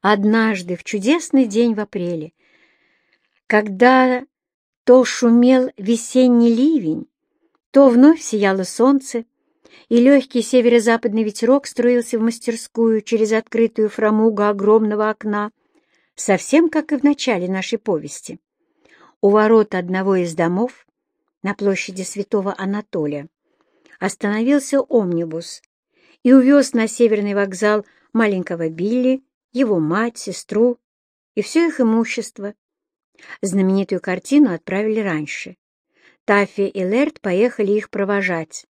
однажды в чудесный день в апреле, когда то шумел весенний ливень, то вновь сияло солнце, и легкий северо-западный ветерок струился в мастерскую через открытую фрамугу огромного окна, совсем как и в начале нашей повести. У ворот одного из домов на площади Святого Анатолия остановился омнибус и увез на северный вокзал маленького Билли, его мать, сестру и все их имущество. Знаменитую картину отправили раньше. Таффи и Лерт поехали их провожать.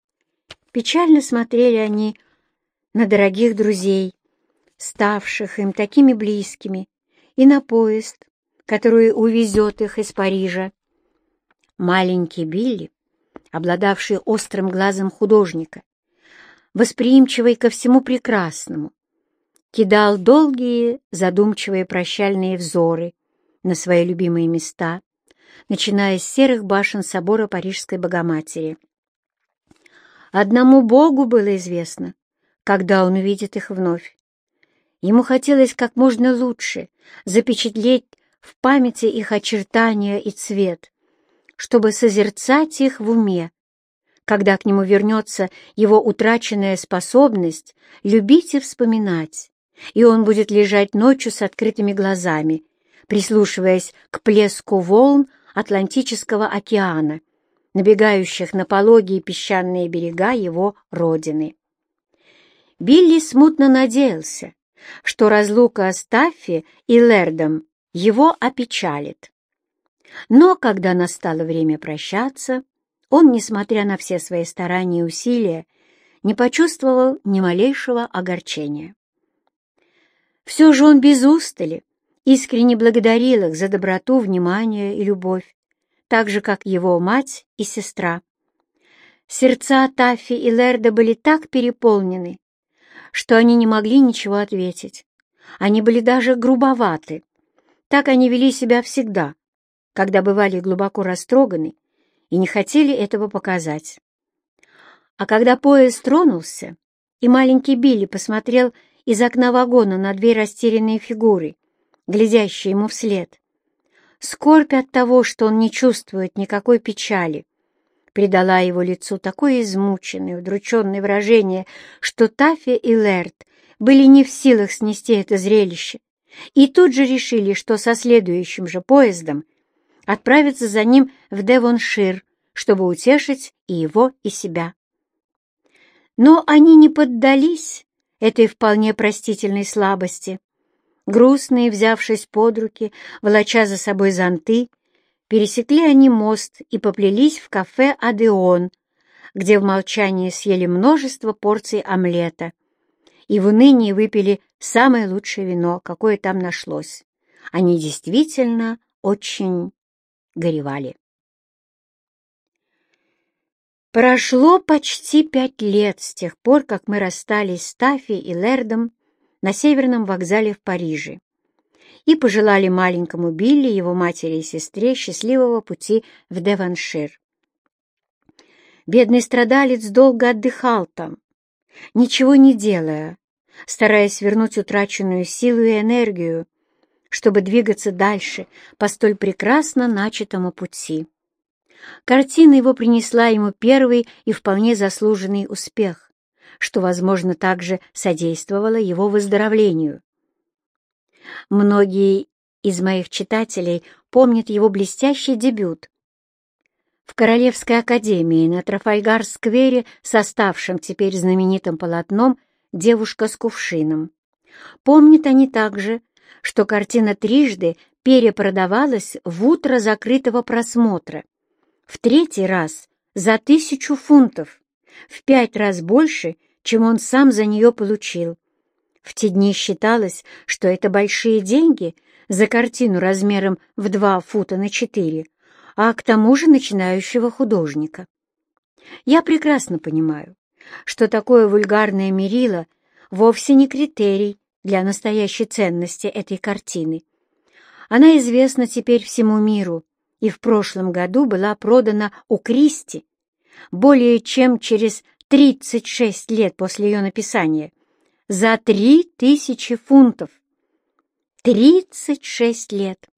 Печально смотрели они на дорогих друзей, ставших им такими близкими, и на поезд, который увезет их из Парижа. Маленький Билли, обладавший острым глазом художника, восприимчивый ко всему прекрасному, кидал долгие задумчивые прощальные взоры на свои любимые места, начиная с серых башен собора Парижской Богоматери. Одному Богу было известно, когда он увидит их вновь. Ему хотелось как можно лучше запечатлеть в памяти их очертания и цвет, чтобы созерцать их в уме, когда к нему вернется его утраченная способность любить и вспоминать, и он будет лежать ночью с открытыми глазами, прислушиваясь к плеску волн Атлантического океана набегающих на пологие песчаные берега его родины. Билли смутно надеялся, что разлука с Таффи и Лердом его опечалит. Но когда настало время прощаться, он, несмотря на все свои старания и усилия, не почувствовал ни малейшего огорчения. Все же он без устали искренне благодарил их за доброту, внимание и любовь, так же, как его мать и сестра. Сердца Таффи и Лерда были так переполнены, что они не могли ничего ответить. Они были даже грубоваты. Так они вели себя всегда, когда бывали глубоко растроганы и не хотели этого показать. А когда поезд тронулся, и маленький Билли посмотрел из окна вагона на две растерянные фигуры, глядящие ему вслед, Скорбь от того, что он не чувствует никакой печали, придала его лицу такое измученное, удрученное выражение, что Таффи и Лерт были не в силах снести это зрелище, и тут же решили, что со следующим же поездом отправятся за ним в Девоншир, чтобы утешить и его, и себя. Но они не поддались этой вполне простительной слабости, Грустные, взявшись под руки, волоча за собой зонты, пересекли они мост и поплелись в кафе «Адеон», где в молчании съели множество порций омлета и в унынии выпили самое лучшее вино, какое там нашлось. Они действительно очень горевали. Прошло почти пять лет с тех пор, как мы расстались с Тафи и Лердом на северном вокзале в Париже и пожелали маленькому Билли, его матери и сестре счастливого пути в Деваншир. Бедный страдалец долго отдыхал там, ничего не делая, стараясь вернуть утраченную силу и энергию, чтобы двигаться дальше по столь прекрасно начатому пути. Картина его принесла ему первый и вполне заслуженный успех что, возможно, также содействовало его выздоровлению. Многие из моих читателей помнят его блестящий дебют в Королевской академии на Трафальгар-сквере с оставшим теперь знаменитым полотном «Девушка с кувшином». Помнят они также, что картина трижды перепродавалась в утро закрытого просмотра, в третий раз за тысячу фунтов, в пять раз больше, чем он сам за нее получил. В те дни считалось, что это большие деньги за картину размером в два фута на четыре, а к тому же начинающего художника. Я прекрасно понимаю, что такое вульгарное мерило вовсе не критерий для настоящей ценности этой картины. Она известна теперь всему миру и в прошлом году была продана у Кристи более чем через 36 лет после ее написания, за три тысячи фунтов. Тридцать шесть лет!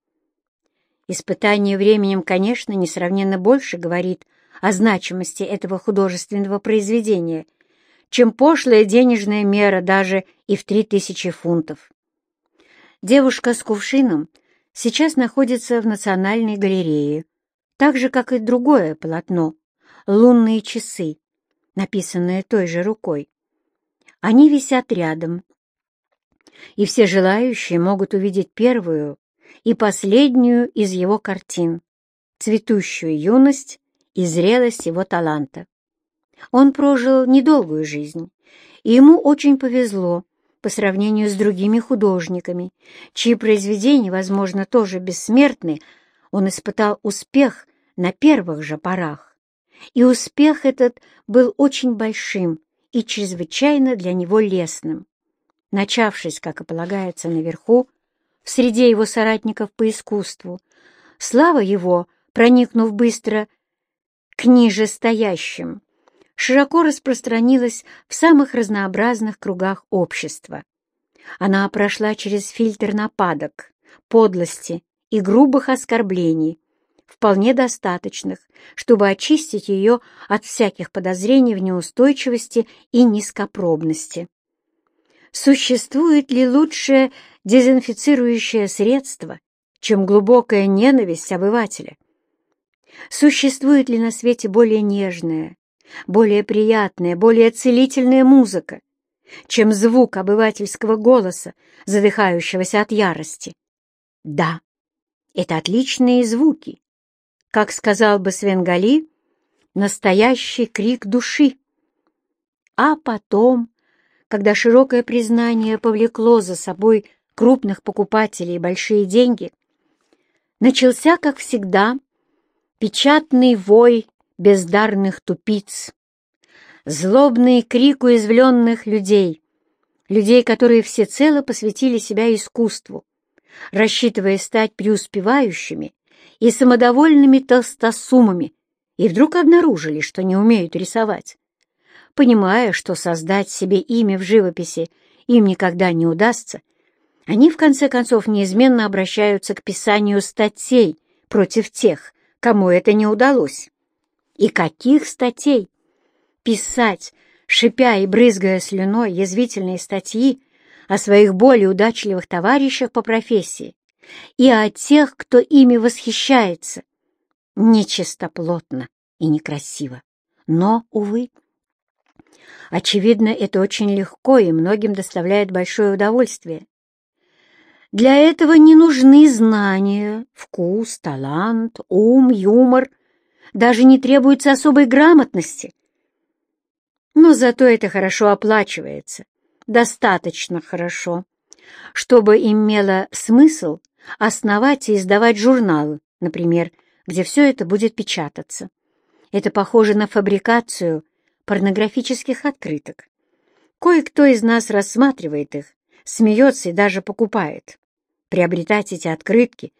Испытание временем, конечно, несравненно больше говорит о значимости этого художественного произведения, чем пошлая денежная мера даже и в три тысячи фунтов. Девушка с кувшином сейчас находится в Национальной галерее, так же, как и другое полотно «Лунные часы», написанное той же рукой. Они висят рядом, и все желающие могут увидеть первую и последнюю из его картин, цветущую юность и зрелость его таланта. Он прожил недолгую жизнь, и ему очень повезло по сравнению с другими художниками, чьи произведения, возможно, тоже бессмертны, он испытал успех на первых же порах. И успех этот был очень большим и чрезвычайно для него лестным. Начавшись, как и полагается, наверху, в среде его соратников по искусству, слава его, проникнув быстро к нижестоящим, широко распространилась в самых разнообразных кругах общества. Она прошла через фильтр нападок, подлости и грубых оскорблений, вполне достаточных, чтобы очистить ее от всяких подозрений в неустойчивости и низкопробности. Существует ли лучшее дезинфицирующее средство, чем глубокая ненависть обывателя? Существует ли на свете более нежная, более приятная, более целительная музыка, чем звук обывательского голоса, задыхающегося от ярости? Да, это отличные звуки. Как сказал бы Свенгали, настоящий крик души. А потом, когда широкое признание повлекло за собой крупных покупателей и большие деньги, начался, как всегда, печатный вой бездарных тупиц, злобный крик уязвленных людей, людей, которые всецело посвятили себя искусству, рассчитывая стать преуспевающими и самодовольными толстосумами, и вдруг обнаружили, что не умеют рисовать. Понимая, что создать себе имя в живописи им никогда не удастся, они в конце концов неизменно обращаются к писанию статей против тех, кому это не удалось. И каких статей? Писать, шипя и брызгая слюной, язвительные статьи о своих более удачливых товарищах по профессии и о тех, кто ими восхищается. Нечистоплотно и некрасиво. Но, увы, очевидно, это очень легко и многим доставляет большое удовольствие. Для этого не нужны знания, вкус, талант, ум, юмор, даже не требуется особой грамотности. Но зато это хорошо оплачивается, достаточно хорошо, чтобы имело смысл основать и издавать журналы, например, где все это будет печататься. Это похоже на фабрикацию порнографических открыток. Кое-кто из нас рассматривает их, смеется и даже покупает. Приобретать эти открытки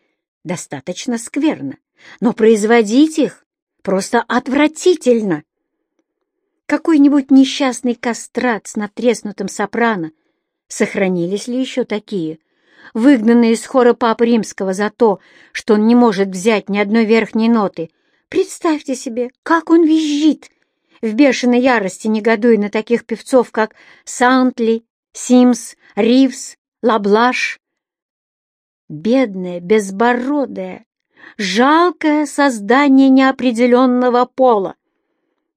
достаточно скверно, но производить их просто отвратительно. Какой-нибудь несчастный кастрат с натреснутым сопрано. Сохранились ли еще такие, выгнанные из хора Папы Римского за то, что он не может взять ни одной верхней ноты? Представьте себе, как он визжит, в бешеной ярости негодуя на таких певцов, как Сантли, Симс, Ривз, Лаблаш, бедное, безбородое, жалкое создание неопределенного пола.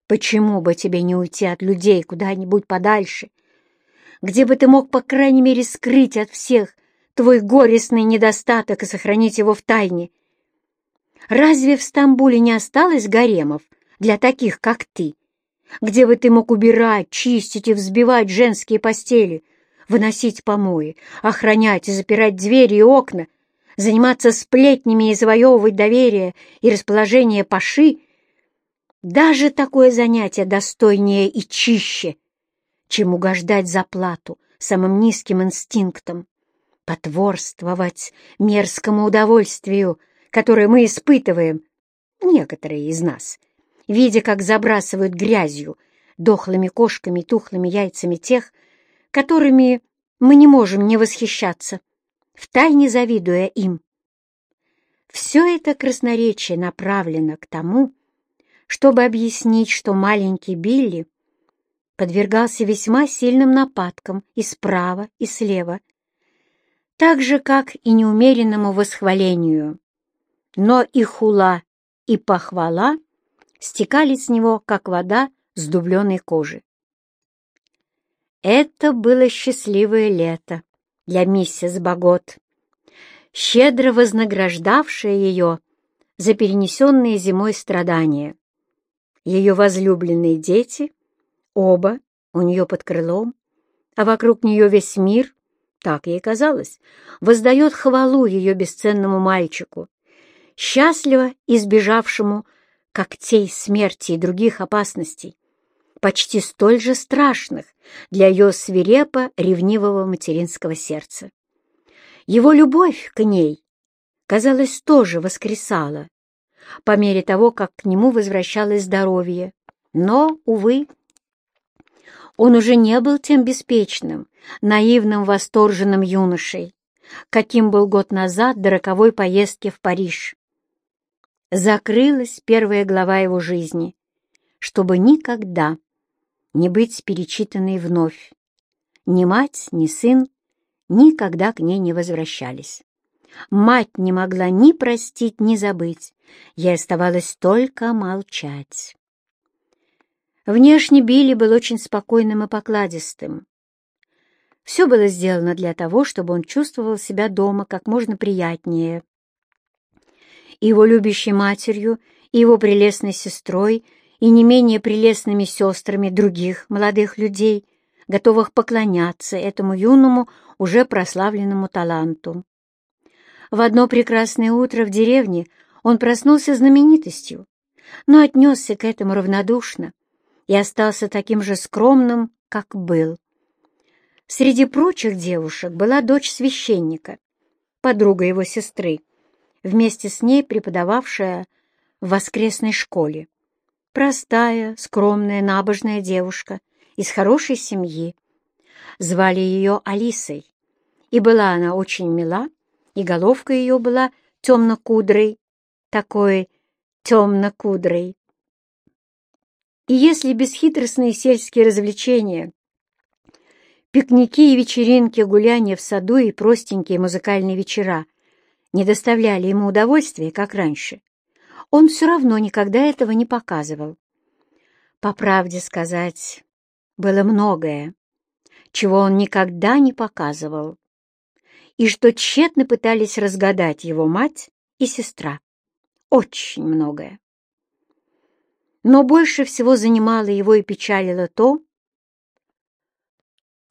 Почему бы тебе не уйти от людей куда-нибудь подальше, где бы ты мог, по крайней мере, скрыть от всех твой горестный недостаток и сохранить его в тайне? Разве в Стамбуле не осталось гаремов для таких, как ты, где бы ты мог убирать, чистить и взбивать женские постели, выносить помои, охранять и запирать двери и окна, заниматься сплетнями и завоевывать доверие и расположение паши, даже такое занятие достойнее и чище, чем угождать за плату самым низким инстинктом, потворствовать мерзкому удовольствию, которое мы испытываем, некоторые из нас, видя, как забрасывают грязью, дохлыми кошками тухлыми яйцами тех, которыми мы не можем не восхищаться. Втайне завидуя им. Все это красноречие направлено к тому, чтобы объяснить, что маленький Билли подвергался весьма сильным нападкам и справа, и слева, так же, как и неумеренному восхвалению. Но и хула, и похвала стекали с него, как вода с дубленой кожи. Это было счастливое лето для миссис Багот, щедро вознаграждавшее ее за перенесенные зимой страдания. Ее возлюбленные дети, оба у нее под крылом, а вокруг нее весь мир, так ей казалось, воздает хвалу ее бесценному мальчику, счастливо избежавшему когтей смерти и других опасностей, почти столь же страшных для ее свирепо ревнивого материнского сердца. Его любовь к ней, казалось, тоже воскресала, по мере того, как к нему возвращалось здоровье. Но, увы, он уже не был тем беспечным, наивным, восторженным юношей, каким был год назад до роковой поездки в Париж. Закрылась первая глава его жизни, чтобы никогда не быть перечитанной вновь. Ни мать, ни сын никогда к ней не возвращались. Мать не могла ни простить, ни забыть. Ей оставалось только молчать. Внешне Билли был очень спокойным и покладистым. Все было сделано для того, чтобы он чувствовал себя дома как можно приятнее. Его любящей матерью и его прелестной сестрой и не менее прелестными сестрами других молодых людей, готовых поклоняться этому юному, уже прославленному таланту. В одно прекрасное утро в деревне он проснулся знаменитостью, но отнесся к этому равнодушно и остался таким же скромным, как был. Среди прочих девушек была дочь священника, подруга его сестры, вместе с ней преподававшая в воскресной школе. Простая, скромная, набожная девушка из хорошей семьи. Звали ее Алисой, и была она очень мила, и головка ее была темно-кудрой, такой темно-кудрой. И если бесхитростные сельские развлечения, пикники и вечеринки, гуляния в саду и простенькие музыкальные вечера не доставляли ему удовольствия, как раньше, он все равно никогда этого не показывал. По правде сказать, было многое, чего он никогда не показывал, и что тщетно пытались разгадать его мать и сестра. Очень многое. Но больше всего занимало его и печалило то,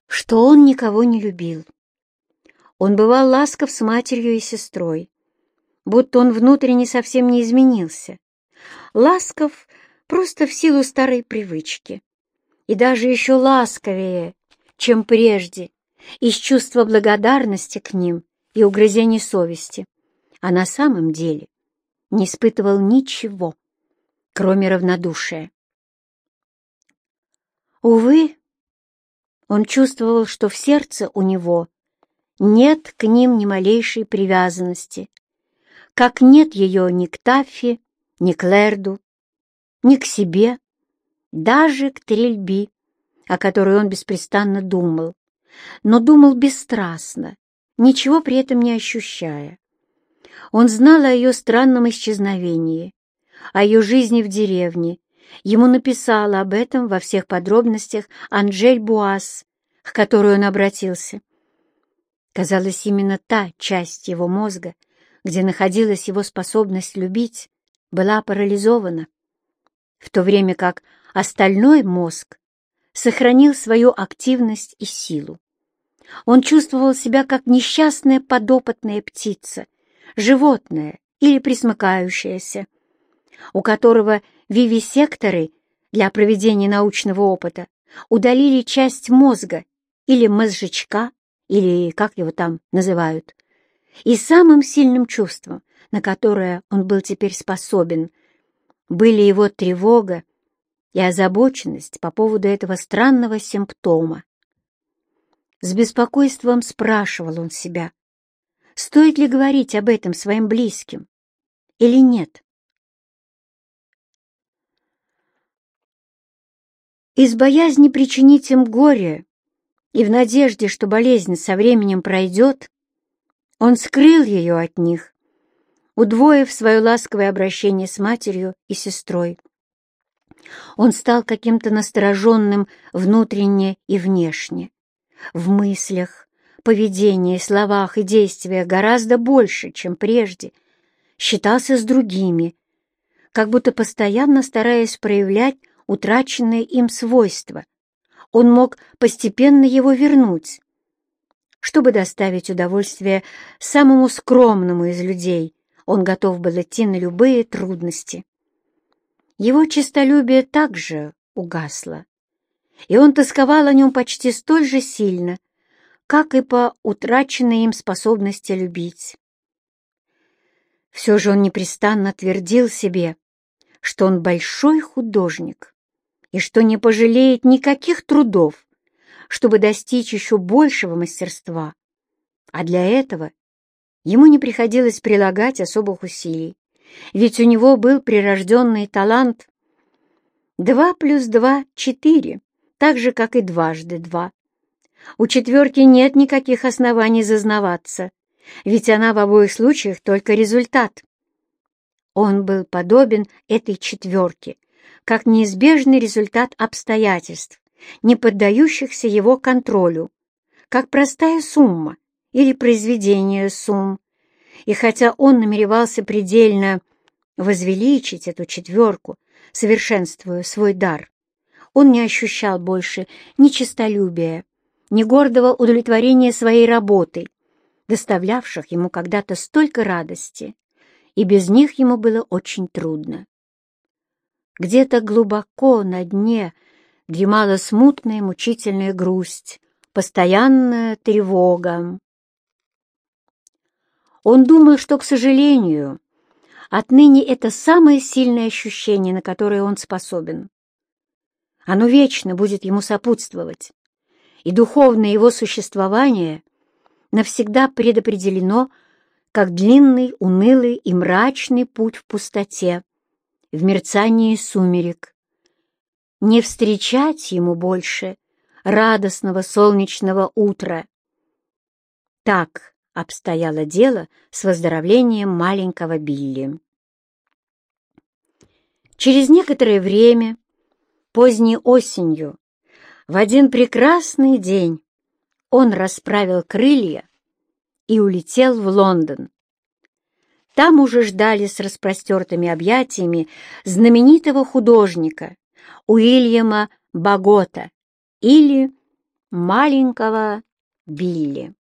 что он никого не любил. Он бывал ласков с матерью и сестрой, будто он внутренне совсем не изменился. Ласков просто в силу старой привычки. И даже еще ласковее, чем прежде, из чувства благодарности к ним и угрызений совести. А на самом деле не испытывал ничего, кроме равнодушия. Увы, он чувствовал, что в сердце у него нет к ним ни малейшей привязанности, как нет ее ни к Таффи, ни к Лерду, ни к себе, даже к Трельби, о которой он беспрестанно думал, но думал бесстрастно, ничего при этом не ощущая. Он знал о ее странном исчезновении, о ее жизни в деревне. Ему написала об этом во всех подробностях Анжель Буас, к которой он обратился. Казалось, именно та часть его мозга, где находилась его способность любить, была парализована, в то время как остальной мозг сохранил свою активность и силу. Он чувствовал себя как несчастная подопытная птица, животное или присмыкающееся, у которого вивисекторы для проведения научного опыта удалили часть мозга или мозжечка, или как его там называют, и самым сильным чувством, на которое он был теперь способен, были его тревога и озабоченность по поводу этого странного симптома. С беспокойством спрашивал он себя, Стоит ли говорить об этом своим близким или нет? Из боязни причинить им горе и в надежде, что болезнь со временем пройдет, он скрыл ее от них, удвоив свое ласковое обращение с матерью и сестрой. Он стал каким-то настороженным внутренне и внешне. В мыслях, поведении, словах и действиях гораздо больше, чем прежде. Считался с другими, как будто постоянно стараясь проявлять утраченное им свойство. Он мог постепенно его вернуть, чтобы доставить удовольствие самому скромному из людей. Он готов был идти на любые трудности. Его честолюбие также угасло, и он тосковал о нем почти столь же сильно, как и по утраченной им способности любить. Все же он непрестанно твердил себе, что он большой художник и что не пожалеет никаких трудов, чтобы достичь еще большего мастерства. А для этого ему не приходилось прилагать особых усилий ведь у него был прирожденный талант. Два плюс два — четыре, так же, как и дважды два. У четверки нет никаких оснований зазнаваться, ведь она в обоих случаях только результат. Он был подобен этой четверке, как неизбежный результат обстоятельств, не поддающихся его контролю, как простая сумма или произведение сумм, и хотя он намеревался предельно возвеличить эту четверку, совершенствуя свой дар, он не ощущал больше ни честолюбия, ни гордого удовлетворения своей работой, доставлявших ему когда-то столько радости, и без них ему было очень трудно. Где-то глубоко на дне дремала смутная мучительная грусть, постоянная тревога. Он думал, что, к сожалению, отныне это самое сильное ощущение, на которое он способен. Оно вечно будет ему сопутствовать, и духовное его существование навсегда предопределено как длинный, унылый и мрачный путь в пустоте, в мерцании сумерек. Не встречать ему больше радостного солнечного утра. Так, обстояло дело с выздоровлением маленького Билли. Через некоторое время, поздней осенью, в один прекрасный день он расправил крылья и улетел в Лондон. Там уже ждали с распростертыми объятиями знаменитого художника Уильяма Багота или маленького Билли.